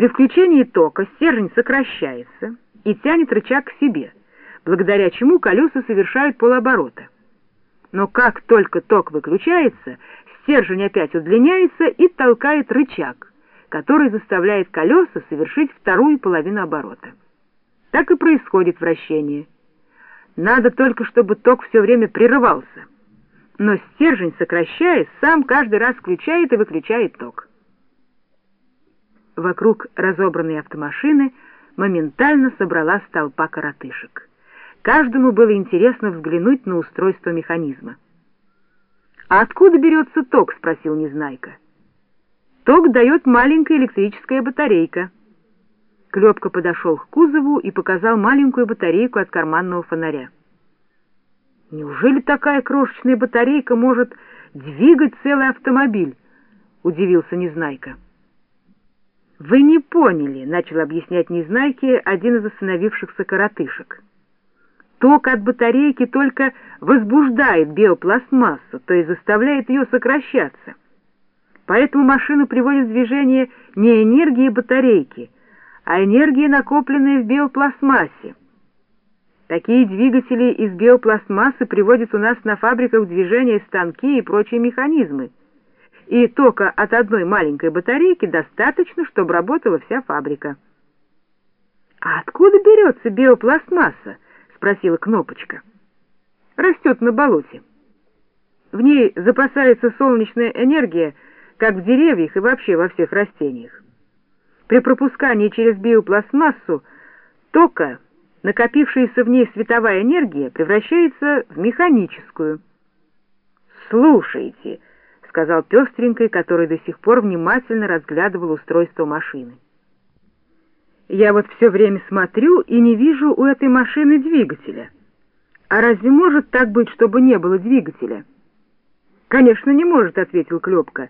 При включении тока стержень сокращается и тянет рычаг к себе, благодаря чему колеса совершают полоборота. Но как только ток выключается, стержень опять удлиняется и толкает рычаг, который заставляет колеса совершить вторую половину оборота. Так и происходит вращение. Надо только, чтобы ток все время прерывался. Но стержень, сокращаясь, сам каждый раз включает и выключает ток. Вокруг разобранной автомашины моментально собралась толпа коротышек. Каждому было интересно взглянуть на устройство механизма. «А откуда берется ток?» — спросил Незнайка. «Ток дает маленькая электрическая батарейка». Клепка подошел к кузову и показал маленькую батарейку от карманного фонаря. «Неужели такая крошечная батарейка может двигать целый автомобиль?» — удивился Незнайка. «Вы не поняли», — начал объяснять Незнайке один из остановившихся коротышек. Ток от батарейки только возбуждает биопластмассу, то есть заставляет ее сокращаться. Поэтому машину приводит в движение не энергия батарейки, а энергия, накопленная в биопластмассе. Такие двигатели из биопластмассы приводят у нас на фабриках в движение станки и прочие механизмы. И тока от одной маленькой батарейки достаточно, чтобы работала вся фабрика. «А откуда берется биопластмасса?» спросила Кнопочка. Растет на болоте. В ней запасается солнечная энергия, как в деревьях и вообще во всех растениях. При пропускании через биопластмассу тока, накопившаяся в ней световая энергия, превращается в механическую. «Слушайте», — сказал пестренький, который до сих пор внимательно разглядывал устройство машины. Я вот все время смотрю и не вижу у этой машины двигателя. А разве может так быть, чтобы не было двигателя? Конечно, не может, ответил Клепка.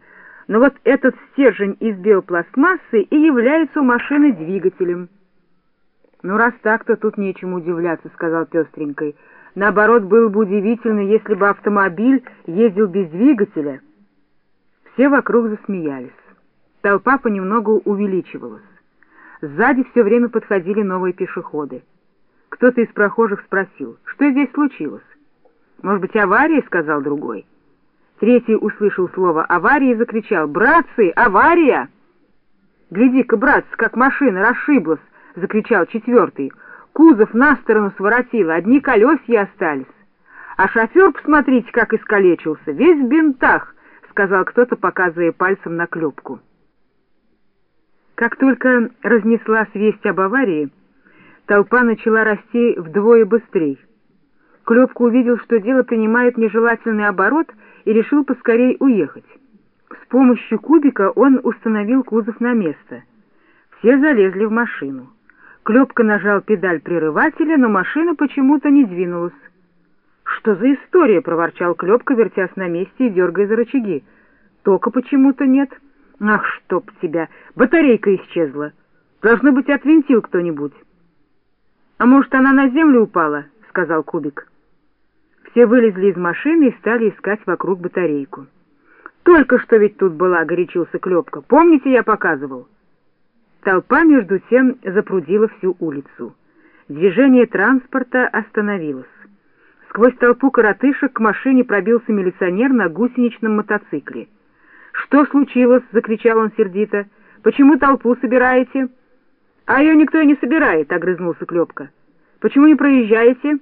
Но вот этот стержень из биопластмассы и является у машины двигателем. Ну, раз так, то тут нечему удивляться, сказал пестренькой. Наоборот, было бы удивительно, если бы автомобиль ездил без двигателя. Все вокруг засмеялись. Толпа понемногу увеличивалась. Сзади все время подходили новые пешеходы. Кто-то из прохожих спросил, что здесь случилось? «Может быть, авария?» — сказал другой. Третий услышал слово «авария» и закричал «Братцы, авария!» «Гляди-ка, братцы, как машина расшиблась!» — закричал четвертый. «Кузов на сторону своротило, одни колесья остались. А шофер, посмотрите, как искалечился, весь в бинтах!» — сказал кто-то, показывая пальцем на клепку. Как только разнеслась весть об аварии, толпа начала расти вдвое быстрее. Клепка увидел, что дело принимает нежелательный оборот и решил поскорей уехать. С помощью кубика он установил кузов на место. Все залезли в машину. Клепка нажал педаль прерывателя, но машина почему-то не двинулась. «Что за история?» — проворчал Клепка, вертясь на месте и дергая за рычаги. «Тока почему-то нет». Ах, чтоб тебя! Батарейка исчезла. Должно быть, отвинтил кто-нибудь. А может, она на землю упала? — сказал Кубик. Все вылезли из машины и стали искать вокруг батарейку. «Только что ведь тут была», — горячился Клепка. «Помните, я показывал?» Толпа, между тем, запрудила всю улицу. Движение транспорта остановилось. Сквозь толпу коротышек к машине пробился милиционер на гусеничном мотоцикле. «Что случилось?» — закричал он сердито. «Почему толпу собираете?» «А ее никто и не собирает», — огрызнулся Клепка. «Почему не проезжаете?»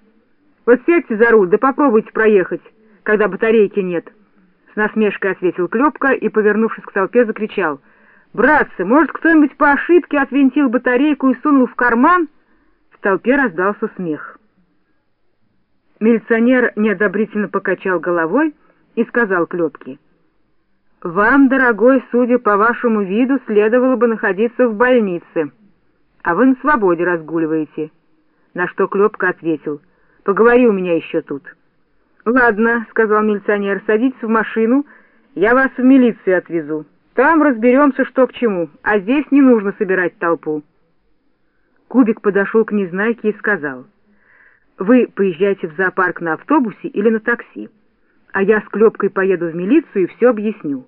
«Вот сядьте за руль, да попробуйте проехать, когда батарейки нет». С насмешкой ответил Клепка и, повернувшись к толпе, закричал. «Братцы, может, кто-нибудь по ошибке отвинтил батарейку и сунул в карман?» В толпе раздался смех. Милиционер неодобрительно покачал головой и сказал Клепке. «Вам, дорогой, судя по вашему виду, следовало бы находиться в больнице, а вы на свободе разгуливаете». На что Клепка ответил, «Поговори у меня еще тут». «Ладно», — сказал милиционер, — «садитесь в машину, я вас в милицию отвезу. Там разберемся, что к чему, а здесь не нужно собирать толпу». Кубик подошел к Незнайке и сказал, «Вы поезжайте в зоопарк на автобусе или на такси» а я с Клепкой поеду в милицию и все объясню.